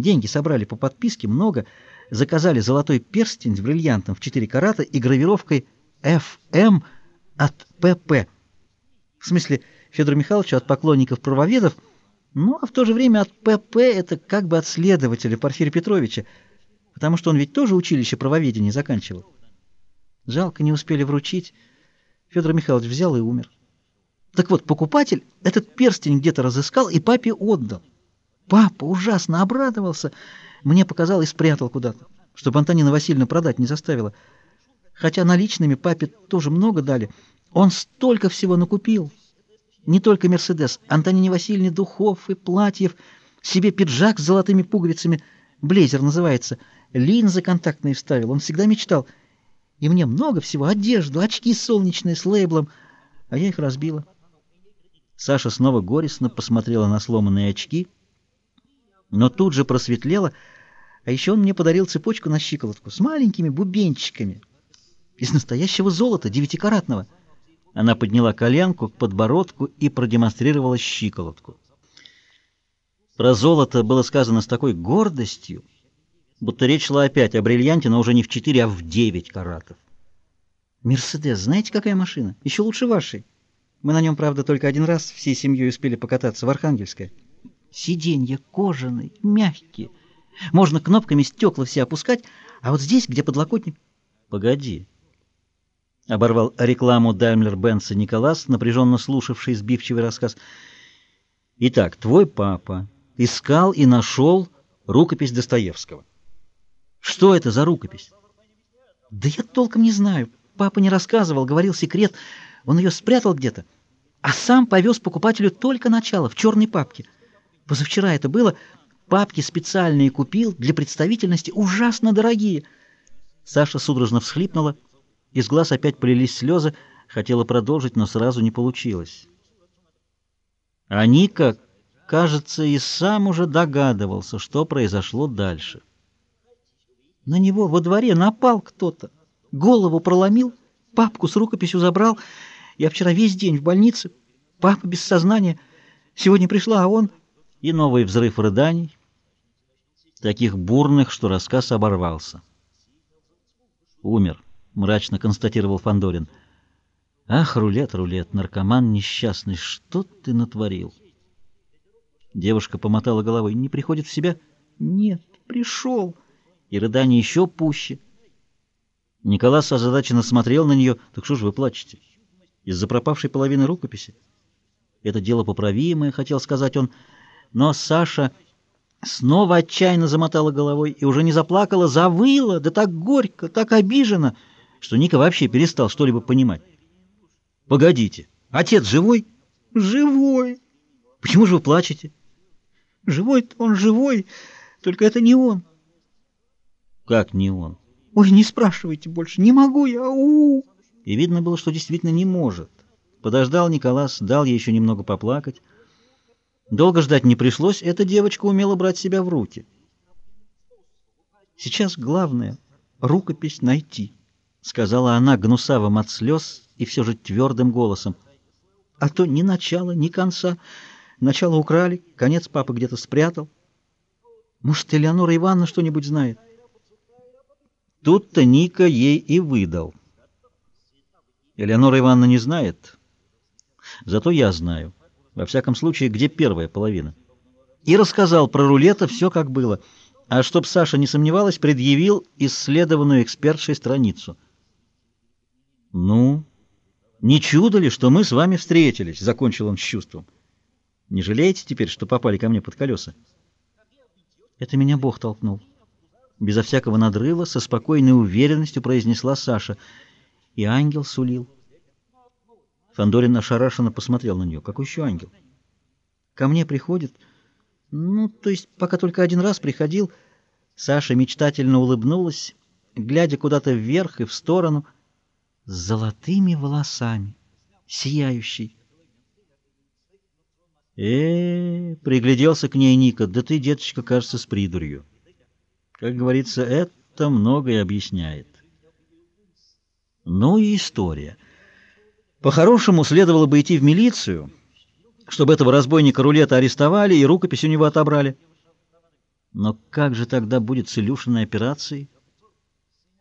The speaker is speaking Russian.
Деньги собрали по подписке, много. Заказали золотой перстень с бриллиантом в 4 карата и гравировкой «ФМ» от ПП. В смысле, Федору Михайловичу от поклонников-правоведов, ну, а в то же время от ПП это как бы от следователя Порфирия Петровича, потому что он ведь тоже училище правоведения заканчивал. Жалко, не успели вручить. Федор Михайлович взял и умер. Так вот, покупатель этот перстень где-то разыскал и папе отдал. Папа ужасно обрадовался. Мне показал и спрятал куда-то, чтобы Антонина Васильевна продать не заставила. Хотя наличными папе тоже много дали. Он столько всего накупил. Не только «Мерседес», Антонине Васильевне духов и платьев, себе пиджак с золотыми пуговицами, блейзер называется, линзы контактные вставил. Он всегда мечтал. И мне много всего, одежду, очки солнечные с лейблом, а я их разбила. Саша снова горестно посмотрела на сломанные очки, но тут же просветлела, а еще он мне подарил цепочку на щиколотку с маленькими бубенчиками из настоящего золота, девятикаратного. Она подняла коленку к подбородку и продемонстрировала щиколотку. Про золото было сказано с такой гордостью, будто речь шла опять о бриллианте, но уже не в четыре, а в девять каратов. «Мерседес, знаете, какая машина? Еще лучше вашей». Мы на нем, правда, только один раз всей семьей успели покататься в Архангельское. Сиденья кожаные, мягкие. Можно кнопками стекла все опускать, а вот здесь, где подлокотник... Погоди. Оборвал рекламу Даймлер-Бенца Николас, напряженно слушавший сбивчивый рассказ. Итак, твой папа искал и нашел рукопись Достоевского. Что это за рукопись? Да я толком не знаю. Папа не рассказывал, говорил секрет... Он ее спрятал где-то, а сам повез покупателю только начало, в черной папке. Позавчера это было. Папки специальные купил, для представительности, ужасно дорогие. Саша судорожно всхлипнула, из глаз опять полились слезы, хотела продолжить, но сразу не получилось. А Ника, кажется, и сам уже догадывался, что произошло дальше. На него во дворе напал кто-то, голову проломил, папку с рукописью забрал — я вчера весь день в больнице. Папа без сознания. Сегодня пришла, а он... И новый взрыв рыданий, таких бурных, что рассказ оборвался. «Умер», — мрачно констатировал Фандорин. «Ах, рулет, рулет, наркоман несчастный, что ты натворил?» Девушка помотала головой. «Не приходит в себя?» «Нет, пришел». И рыдание еще пуще. Николас озадаченно смотрел на нее. «Так что же вы плачете?» из-за пропавшей половины рукописи. Это дело поправимое, хотел сказать он, но Саша снова отчаянно замотала головой и уже не заплакала, завыла, да так горько, так обижена, что Ника вообще перестал что-либо понимать. «Погодите, отец живой?» «Живой!» «Почему же вы плачете?» «Живой он живой, только это не он». «Как не он?» «Ой, не спрашивайте больше, не могу я, у, -у, -у и видно было, что действительно не может. Подождал Николас, дал ей еще немного поплакать. Долго ждать не пришлось, эта девочка умела брать себя в руки. «Сейчас главное — рукопись найти», — сказала она гнусавым от слез и все же твердым голосом. «А то ни начала, ни конца. Начало украли, конец папа где-то спрятал. Может, Элеонора Ивановна что-нибудь знает?» Тут-то Ника ей и выдал. Элеонора Ивановна не знает. Зато я знаю. Во всяком случае, где первая половина. И рассказал про рулета все, как было. А чтоб Саша не сомневалась, предъявил исследованную экспертшей страницу. «Ну, не чудо ли, что мы с вами встретились?» — закончил он с чувством. «Не жалеете теперь, что попали ко мне под колеса?» «Это меня Бог толкнул». Безо всякого надрыва, со спокойной уверенностью произнесла Саша — и ангел сулил. Фандорин ошарашенно посмотрел на нее. Какой еще ангел? Ко мне приходит... Ну, то есть, пока только один раз приходил, Саша мечтательно улыбнулась, глядя куда-то вверх и в сторону, с золотыми волосами, сияющий. э, -э пригляделся к ней Ника, да ты, деточка, кажется, с придурью. Как говорится, это многое объясняет. Ну и история. По-хорошему, следовало бы идти в милицию, чтобы этого разбойника рулета арестовали и рукопись у него отобрали. Но как же тогда будет с Илюшиной операцией?